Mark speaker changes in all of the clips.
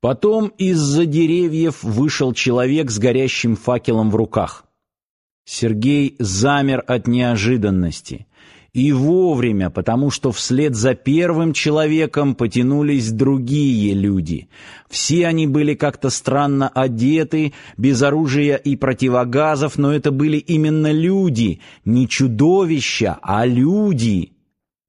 Speaker 1: Потом из-за деревьев вышел человек с горящим факелом в руках. Сергей замер от неожиданности. И вовремя, потому что вслед за первым человеком потянулись другие люди. Все они были как-то странно одеты, без оружия и противогазов, но это были именно люди, не чудовища, а люди.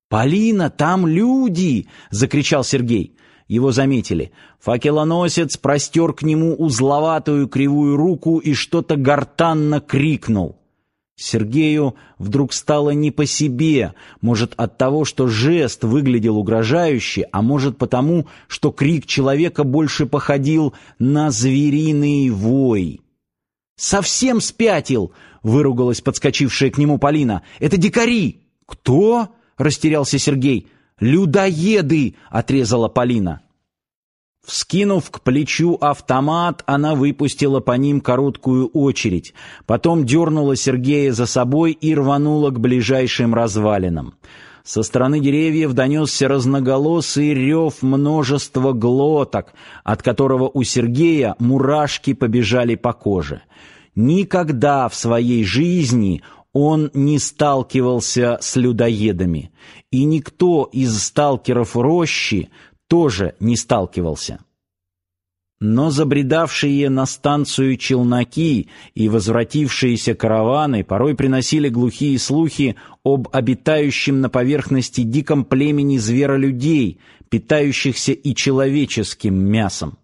Speaker 1: «Полина, там люди!» — закричал Сергей. Его заметили. Факелоносец простер к нему узловатую кривую руку и что-то гортанно крикнул. Сергею вдруг стало не по себе, может от того, что жест выглядел угрожающе, а может потому, что крик человека больше походил на звериный вой. «Совсем спятил!» — выругалась подскочившая к нему Полина. «Это дикари!» «Кто?» — растерялся Сергей. «Людоеды!» — отрезала Полина. Вскинув к плечу автомат, она выпустила по ним короткую очередь, потом дернула Сергея за собой и рванула к ближайшим развалинам. Со стороны деревьев донесся разноголосый рев множества глоток, от которого у Сергея мурашки побежали по коже. Никогда в своей жизни он не сталкивался с людоедами, и никто из сталкеров рощи тоже не сталкивался. Но забредавшие на станцию челноки и возвратившиеся караваны порой приносили глухие слухи об обитающем на поверхности диком племени зверолюдей, питающихся и человеческим мясом.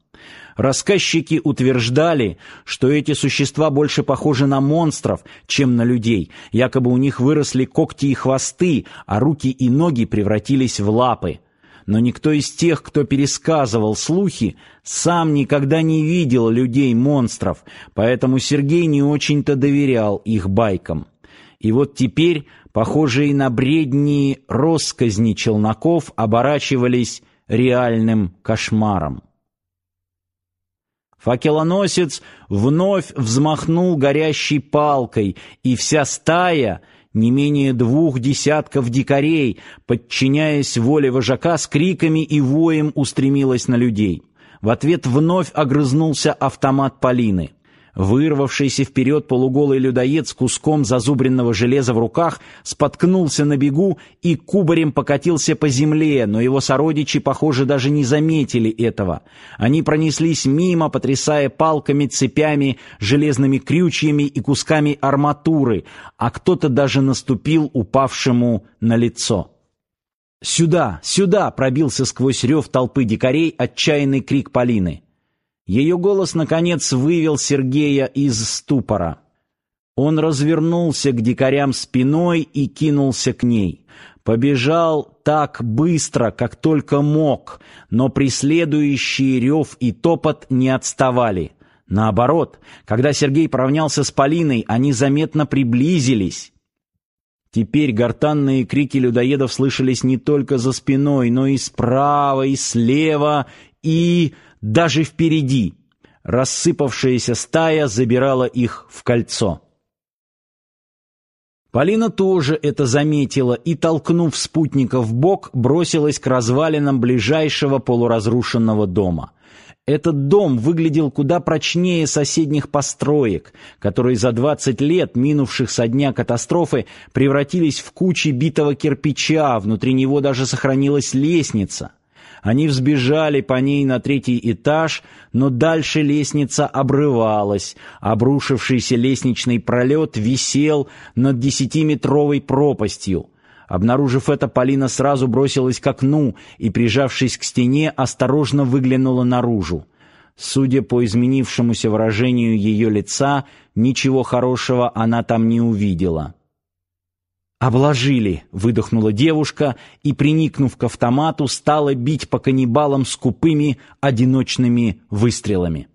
Speaker 1: Рассказчики утверждали, что эти существа больше похожи на монстров, чем на людей. Якобы у них выросли когти и хвосты, а руки и ноги превратились в лапы но никто из тех, кто пересказывал слухи, сам никогда не видел людей-монстров, поэтому Сергей не очень-то доверял их байкам. И вот теперь, похожие на бредни россказни челноков, оборачивались реальным кошмаром. Факелоносец вновь взмахнул горящей палкой, и вся стая — не менее двух десятков дикарей, подчиняясь воле вожака, с криками и воем устремилась на людей. В ответ вновь огрызнулся автомат Полины. Вырвавшийся вперед полуголый людоед с куском зазубренного железа в руках споткнулся на бегу и кубарем покатился по земле, но его сородичи, похоже, даже не заметили этого. Они пронеслись мимо, потрясая палками, цепями, железными крючьями и кусками арматуры, а кто-то даже наступил упавшему на лицо. «Сюда! Сюда!» — пробился сквозь рев толпы дикарей отчаянный крик Полины. Ее голос, наконец, вывел Сергея из ступора. Он развернулся к дикарям спиной и кинулся к ней. Побежал так быстро, как только мог, но преследующие рев и топот не отставали. Наоборот, когда Сергей поравнялся с Полиной, они заметно приблизились. Теперь гортанные крики людоедов слышались не только за спиной, но и справа, и слева, и даже впереди. Рассыпавшаяся стая забирала их в кольцо. Полина тоже это заметила и, толкнув спутника в бок, бросилась к развалинам ближайшего полуразрушенного дома. Этот дом выглядел куда прочнее соседних построек, которые за 20 лет, минувших со дня катастрофы, превратились в кучи битого кирпича, внутри него даже сохранилась лестница — они взбежали по ней на третий этаж, но дальше лестница обрывалась. Обрушившийся лестничный пролет висел над десятиметровой пропастью. Обнаружив это, Полина сразу бросилась к окну и, прижавшись к стене, осторожно выглянула наружу. Судя по изменившемуся выражению ее лица, ничего хорошего она там не увидела. «Обложили!» — выдохнула девушка и, приникнув к автомату, стала бить по каннибалам скупыми одиночными выстрелами.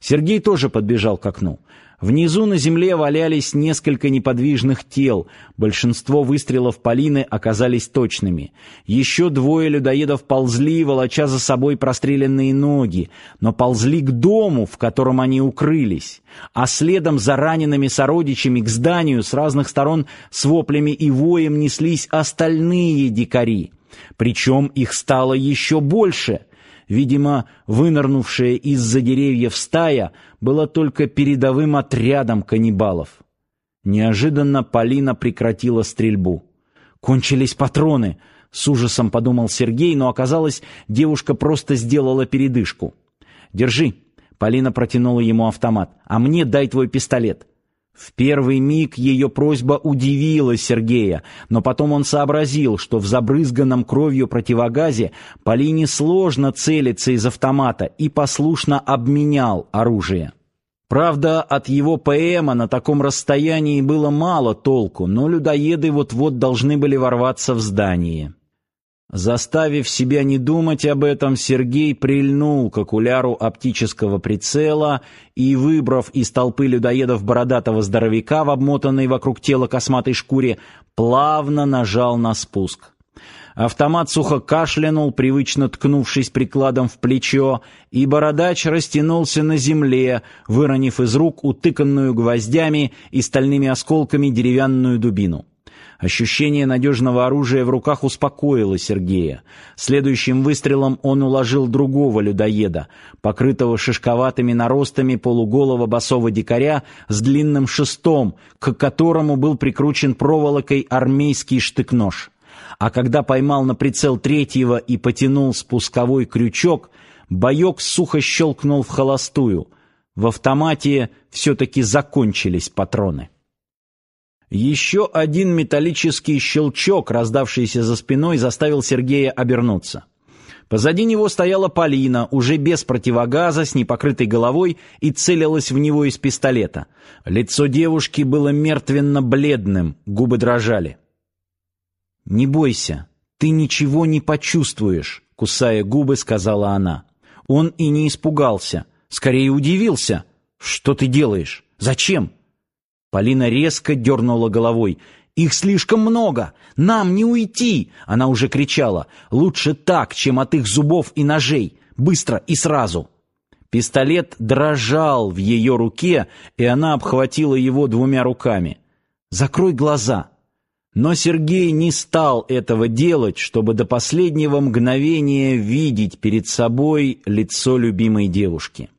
Speaker 1: Сергей тоже подбежал к окну. Внизу на земле валялись несколько неподвижных тел. Большинство выстрелов Полины оказались точными. Еще двое людоедов ползли, волоча за собой простреленные ноги, но ползли к дому, в котором они укрылись. А следом за ранеными сородичами к зданию с разных сторон с воплями и воем неслись остальные дикари. Причем их стало еще больше — Видимо, вынырнувшая из-за деревьев стая была только передовым отрядом каннибалов. Неожиданно Полина прекратила стрельбу. Кончились патроны, с ужасом подумал Сергей, но оказалось, девушка просто сделала передышку. Держи, Полина протянула ему автомат. А мне дай твой пистолет. В первый миг ее просьба удивила Сергея, но потом он сообразил, что в забрызганном кровью противогазе Полине сложно целиться из автомата и послушно обменял оружие. Правда, от его ПМа на таком расстоянии было мало толку, но людоеды вот-вот должны были ворваться в здание. Заставив себя не думать об этом, Сергей прильнул к окуляру оптического прицела и, выбрав из толпы людоедов бородатого здоровяка в обмотанной вокруг тела косматой шкуре, плавно нажал на спуск. Автомат сухо кашлянул, привычно ткнувшись прикладом в плечо, и бородач растянулся на земле, выронив из рук утыканную гвоздями и стальными осколками деревянную дубину. Ощущение надежного оружия в руках успокоило Сергея. Следующим выстрелом он уложил другого людоеда, покрытого шишковатыми наростами полуголого босого дикаря с длинным шестом, к которому был прикручен проволокой армейский штык-нож. А когда поймал на прицел третьего и потянул спусковой крючок, боек сухо щелкнул в холостую. В автомате все-таки закончились патроны. Еще один металлический щелчок, раздавшийся за спиной, заставил Сергея обернуться. Позади него стояла Полина, уже без противогаза, с непокрытой головой, и целилась в него из пистолета. Лицо девушки было мертвенно-бледным, губы дрожали. «Не бойся, ты ничего не почувствуешь», — кусая губы, сказала она. Он и не испугался, скорее удивился. «Что ты делаешь? Зачем?» Полина резко дернула головой. «Их слишком много! Нам не уйти!» Она уже кричала. «Лучше так, чем от их зубов и ножей! Быстро и сразу!» Пистолет дрожал в ее руке, и она обхватила его двумя руками. «Закрой глаза!» Но Сергей не стал этого делать, чтобы до последнего мгновения видеть перед собой лицо любимой девушки.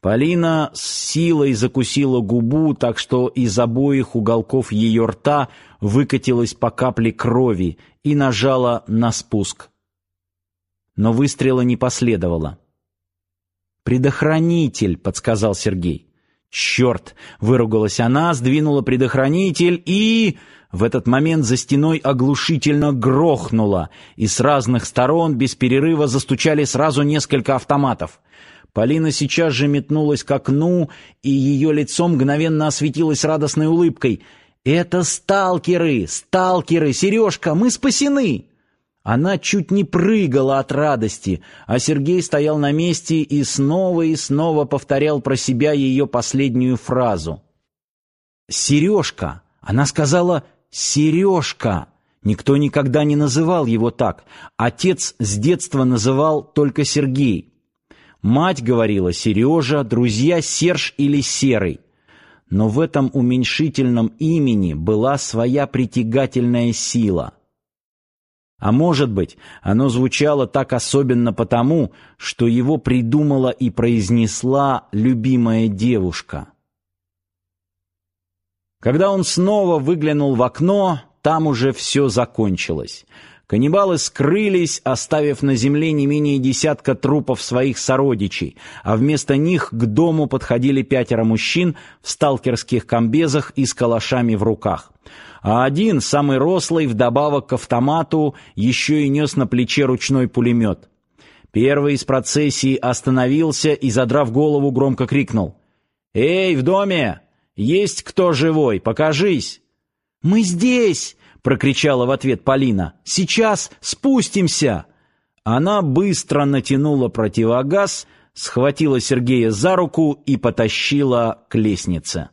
Speaker 1: Полина силой закусила губу, так что из обоих уголков ее рта выкатилась по капле крови и нажала на спуск. Но выстрела не последовало. «Предохранитель», — подсказал Сергей. «Черт!» — выругалась она, сдвинула предохранитель и... В этот момент за стеной оглушительно грохнуло, и с разных сторон без перерыва застучали сразу несколько автоматов. Полина сейчас же метнулась к окну, и ее лицо мгновенно осветилось радостной улыбкой. «Это сталкеры! Сталкеры! Сережка, мы спасены!» Она чуть не прыгала от радости, а Сергей стоял на месте и снова и снова повторял про себя ее последнюю фразу. «Сережка!» Она сказала «Сережка!» Никто никогда не называл его так. Отец с детства называл только Сергей. Мать говорила Сережа, друзья Серж или Серый. Но в этом уменьшительном имени была своя притягательная сила. А может быть, оно звучало так особенно потому, что его придумала и произнесла любимая девушка. Когда он снова выглянул в окно, там уже все закончилось. Каннибалы скрылись, оставив на земле не менее десятка трупов своих сородичей, а вместо них к дому подходили пятеро мужчин в сталкерских комбезах и с калашами в руках. А один, самый рослый, вдобавок к автомату, еще и нес на плече ручной пулемет. Первый из процессии остановился и, задрав голову, громко крикнул. «Эй, в доме! Есть кто живой? Покажись!» «Мы здесь!» Прокричала в ответ Полина. Сейчас спустимся. Она быстро натянула противогаз, схватила Сергея за руку и потащила к лестнице.